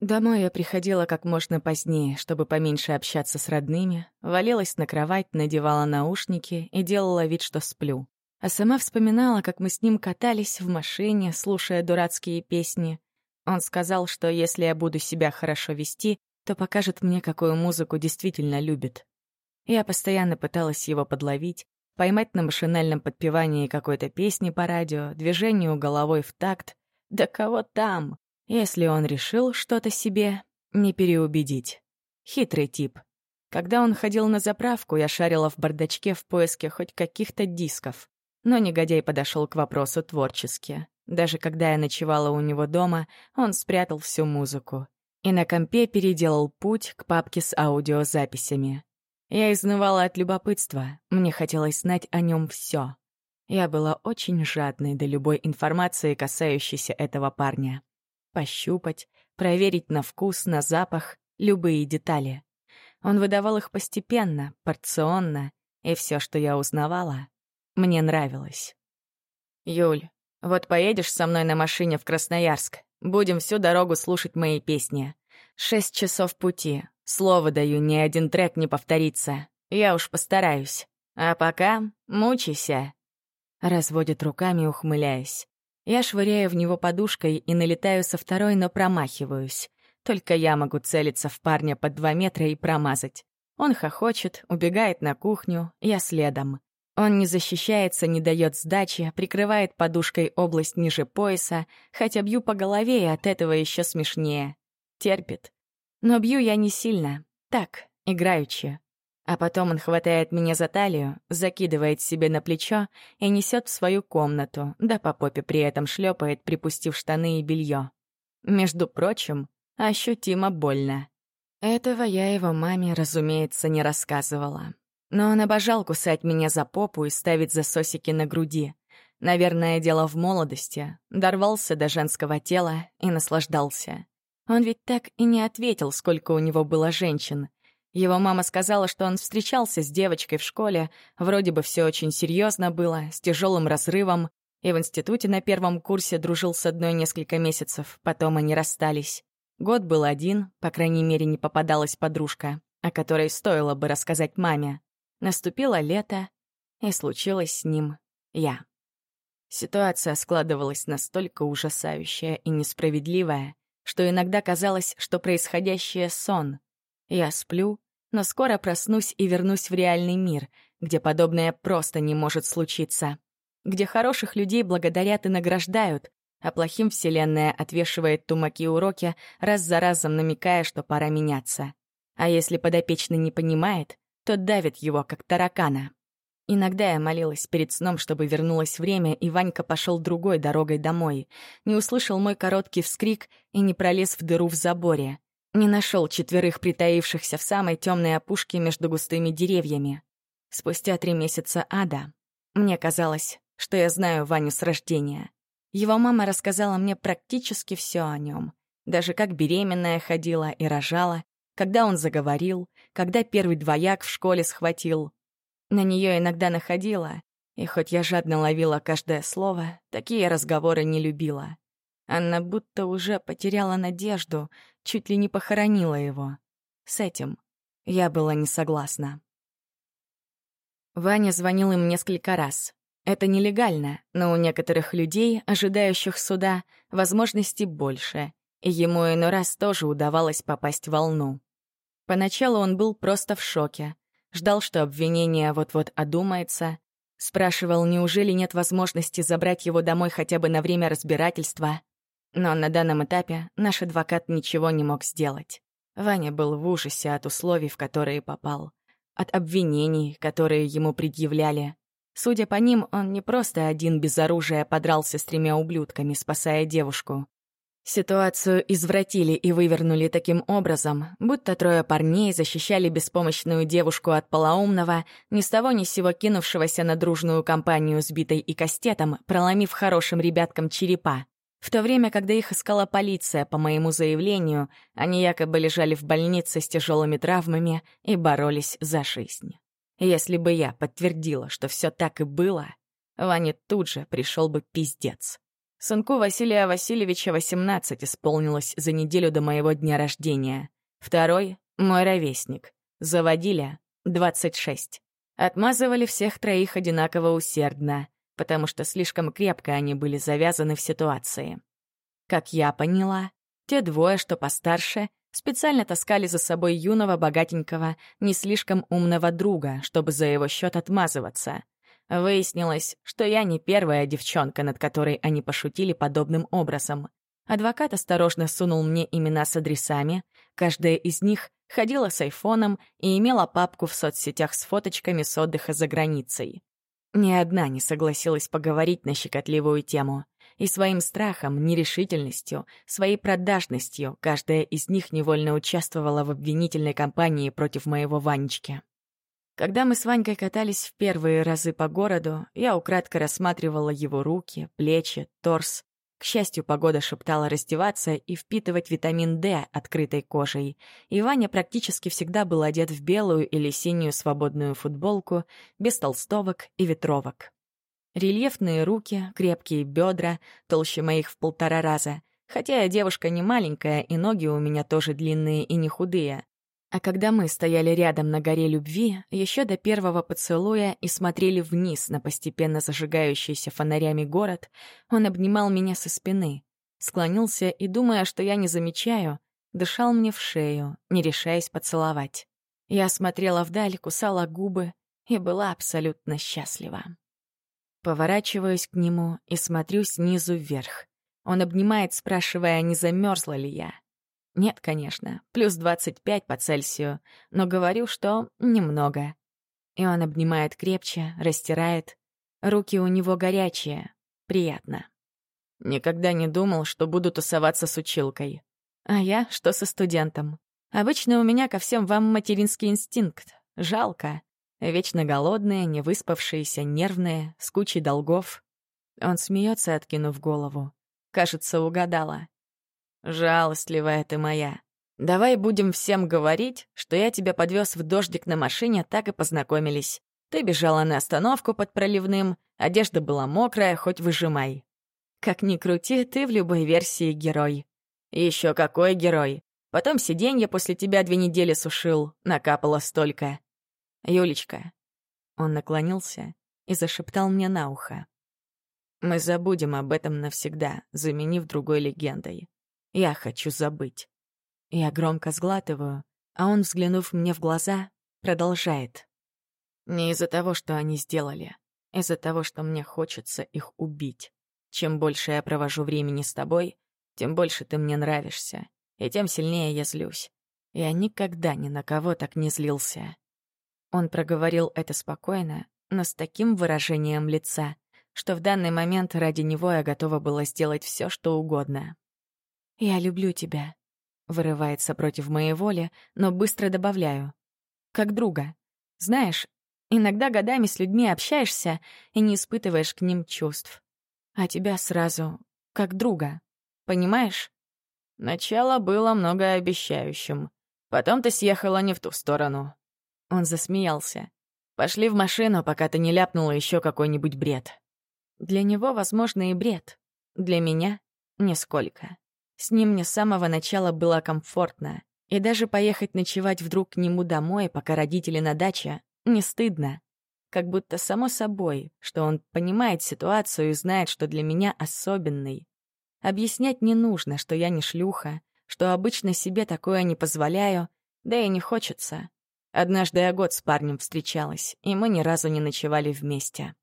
Домой я приходила как можно позднее, чтобы поменьше общаться с родными, валилась на кровать, надевала наушники и делала вид, что сплю. А сама вспоминала, как мы с ним катались в машине, слушая дурацкие песни. Он сказал, что если я буду себя хорошо вести, то покажет мне, какую музыку действительно любит. Я постоянно пыталась его подловить, поймать на машинальном подпевании какой-то песни по радио, движению головой в такт. Да кого там? Если он решил что-то себе, не переубедить. Хитрый тип. Когда он ходил на заправку, я шарила в бардачке в поиске хоть каких-то дисков. Но негодяй подошел к вопросу творчески. Даже когда я ночевала у него дома, он спрятал всю музыку. И на компе переделал путь к папке с аудиозаписями. Я изнывала от любопытства, мне хотелось знать о нем все. Я была очень жадной до любой информации, касающейся этого парня пощупать, проверить на вкус, на запах, любые детали. Он выдавал их постепенно, порционно, и все, что я узнавала, мне нравилось. «Юль, вот поедешь со мной на машине в Красноярск, будем всю дорогу слушать мои песни. Шесть часов пути, слово даю, ни один трек не повторится. Я уж постараюсь. А пока мучайся». Разводит руками, ухмыляясь. Я швыряю в него подушкой и налетаю со второй, но промахиваюсь. Только я могу целиться в парня под два метра и промазать. Он хохочет, убегает на кухню, я следом. Он не защищается, не дает сдачи, прикрывает подушкой область ниже пояса, хотя бью по голове, и от этого еще смешнее. Терпит. Но бью я не сильно. Так, играючи. А потом он хватает меня за талию, закидывает себе на плечо и несет в свою комнату, да по попе при этом шлепает, припустив штаны и белье. Между прочим, ощутимо больно. Этого я его маме, разумеется, не рассказывала. Но он обожал кусать меня за попу и ставить засосики на груди. Наверное, дело в молодости. Дорвался до женского тела и наслаждался. Он ведь так и не ответил, сколько у него было женщин. Его мама сказала, что он встречался с девочкой в школе, вроде бы все очень серьезно было, с тяжелым разрывом, и в институте на первом курсе дружил с одной несколько месяцев, потом они расстались. Год был один, по крайней мере, не попадалась подружка, о которой стоило бы рассказать маме. Наступило лето, и случилось с ним я. Ситуация складывалась настолько ужасающая и несправедливая, что иногда казалось, что происходящее — сон. Я сплю, но скоро проснусь и вернусь в реальный мир, где подобное просто не может случиться. Где хороших людей благодарят и награждают, а плохим Вселенная отвешивает тумаки уроки, раз за разом намекая, что пора меняться. А если подопечный не понимает, то давит его, как таракана. Иногда я молилась перед сном, чтобы вернулось время, и Ванька пошел другой дорогой домой, не услышал мой короткий вскрик и не пролез в дыру в заборе. Не нашел четверых притаившихся в самой темной опушке между густыми деревьями. Спустя три месяца ада мне казалось, что я знаю Ваню с рождения. Его мама рассказала мне практически все о нем. Даже как беременная ходила и рожала, когда он заговорил, когда первый двояк в школе схватил. На нее иногда находила, и хоть я жадно ловила каждое слово, такие разговоры не любила. Она будто уже потеряла надежду, чуть ли не похоронила его. С этим я была не согласна. Ваня звонил им несколько раз. Это нелегально, но у некоторых людей, ожидающих суда, возможностей больше, и ему иной раз тоже удавалось попасть в волну. Поначалу он был просто в шоке, ждал, что обвинение вот-вот одумается, спрашивал, неужели нет возможности забрать его домой хотя бы на время разбирательства, но на данном этапе наш адвокат ничего не мог сделать. Ваня был в ужасе от условий, в которые попал, от обвинений, которые ему предъявляли. Судя по ним, он не просто один без оружия подрался с тремя ублюдками, спасая девушку. Ситуацию извратили и вывернули таким образом, будто трое парней защищали беспомощную девушку от полоумного, ни с того ни с сего кинувшегося на дружную компанию с битой и кастетом, проломив хорошим ребяткам черепа. В то время, когда их искала полиция по моему заявлению, они якобы лежали в больнице с тяжелыми травмами и боролись за жизнь. Если бы я подтвердила, что все так и было, Ване тут же пришел бы пиздец. Сынку Василия Васильевича 18 исполнилось за неделю до моего дня рождения. Второй — мой ровесник. Заводили 26. Отмазывали всех троих одинаково усердно, потому что слишком крепко они были завязаны в ситуации. Как я поняла, те двое, что постарше, специально таскали за собой юного, богатенького, не слишком умного друга, чтобы за его счет отмазываться. Выяснилось, что я не первая девчонка, над которой они пошутили подобным образом. Адвокат осторожно сунул мне имена с адресами. Каждая из них ходила с айфоном и имела папку в соцсетях с фоточками с отдыха за границей. Ни одна не согласилась поговорить на щекотливую тему. И своим страхом, нерешительностью, своей продажностью каждая из них невольно участвовала в обвинительной кампании против моего Ванечки. Когда мы с Ванькой катались в первые разы по городу, я украдко рассматривала его руки, плечи, торс. К счастью, погода шептала раздеваться и впитывать витамин D открытой кожей, и Ваня практически всегда был одет в белую или синюю свободную футболку, без толстовок и ветровок. Рельефные руки, крепкие бедра, толще моих в полтора раза. Хотя я девушка не маленькая, и ноги у меня тоже длинные и не худые. А когда мы стояли рядом на горе любви, еще до первого поцелуя и смотрели вниз на постепенно зажигающийся фонарями город, он обнимал меня со спины, склонился и, думая, что я не замечаю, дышал мне в шею, не решаясь поцеловать. Я смотрела вдаль, кусала губы и была абсолютно счастлива. Поворачиваюсь к нему и смотрю снизу вверх. Он обнимает, спрашивая, не замерзла ли я. Нет, конечно, плюс 25 по Цельсию, но говорю, что немного. И он обнимает крепче, растирает. Руки у него горячие. Приятно. Никогда не думал, что буду тусоваться с училкой. А я, что со студентом. Обычно у меня ко всем вам материнский инстинкт. Жалко. Вечно голодные, невыспавшиеся, нервные, с кучей долгов. Он смеется, откинув голову. Кажется, угадала. «Жалостливая ты моя. Давай будем всем говорить, что я тебя подвез в дождик на машине, так и познакомились. Ты бежала на остановку под проливным, одежда была мокрая, хоть выжимай. Как ни крути, ты в любой версии герой. Еще какой герой. Потом сиденье после тебя две недели сушил, накапало столько. «Юлечка». Он наклонился и зашептал мне на ухо. «Мы забудем об этом навсегда, заменив другой легендой. Я хочу забыть». Я громко сглатываю, а он, взглянув мне в глаза, продолжает. «Не из-за того, что они сделали, из-за того, что мне хочется их убить. Чем больше я провожу времени с тобой, тем больше ты мне нравишься, и тем сильнее я злюсь. Я никогда ни на кого так не злился. Он проговорил это спокойно, но с таким выражением лица, что в данный момент ради него я готова была сделать все, что угодно. «Я люблю тебя», — вырывается против моей воли, но быстро добавляю. «Как друга. Знаешь, иногда годами с людьми общаешься и не испытываешь к ним чувств. А тебя сразу как друга. Понимаешь?» Начало было многообещающим. Потом ты съехала не в ту сторону. Он засмеялся. «Пошли в машину, пока ты не ляпнула еще какой-нибудь бред». Для него, возможно, и бред. Для меня — нисколько. С ним мне с самого начала было комфортно. И даже поехать ночевать вдруг к нему домой, пока родители на даче, не стыдно. Как будто само собой, что он понимает ситуацию и знает, что для меня особенный. Объяснять не нужно, что я не шлюха, что обычно себе такое не позволяю, да и не хочется. Однажды я год с парнем встречалась, и мы ни разу не ночевали вместе.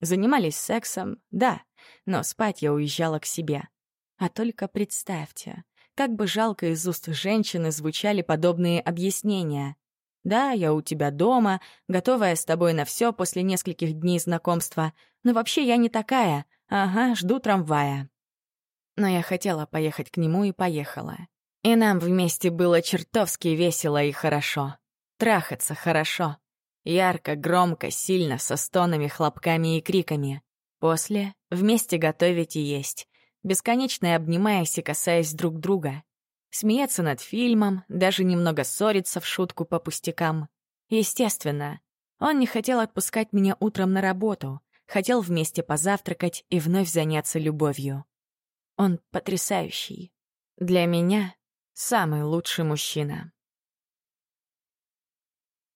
Занимались сексом, да, но спать я уезжала к себе. А только представьте, как бы жалко из уст женщины звучали подобные объяснения. Да, я у тебя дома, готовая с тобой на все после нескольких дней знакомства, но вообще я не такая. Ага, жду трамвая. Но я хотела поехать к нему и поехала. И нам вместе было чертовски весело и хорошо. Трахаться хорошо. Ярко, громко, сильно, со стонами, хлопками и криками. После — вместе готовить и есть. Бесконечно обнимаясь и касаясь друг друга. Смеяться над фильмом, даже немного ссориться в шутку по пустякам. Естественно. Он не хотел отпускать меня утром на работу. Хотел вместе позавтракать и вновь заняться любовью. Он потрясающий. Для меня самый лучший мужчина.